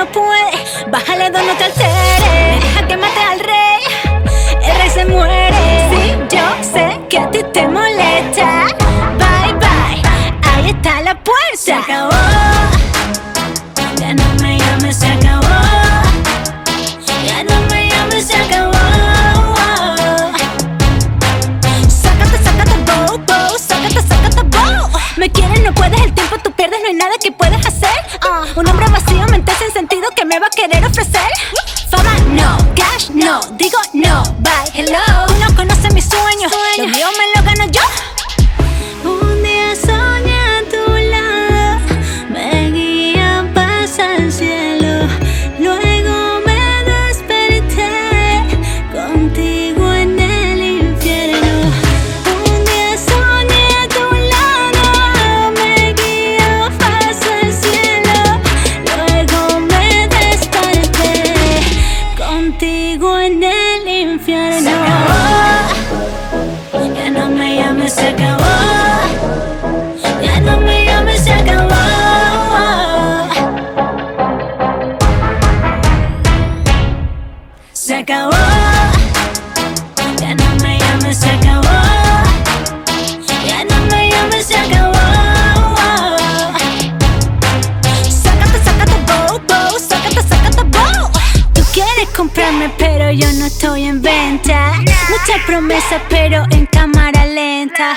no puede. Bájale donde te alteres. Deja que mate al rey. El rey se muere. Sí, yo sé que a ti te molesta. Bye bye. Ahí está la puerta. Se acabó. Ya no me llames, se acabó. Ya no me llames, se acabó. Sácate, sácate, bow, bow. Sácate, sácate, bow. Me quieres, no puedes, sentido, que me va a querer ofrecer? Fama, no, cash, no, digo Se acabó. Ya no me llames, se acabó. Ya no me llames, se acabó. Sácate, sácate, bow, bow. Sácate, sácate, bow. Tú quieres comprarme, pero yo no estoy en venta. Muchas promesas, pero en cámara lenta.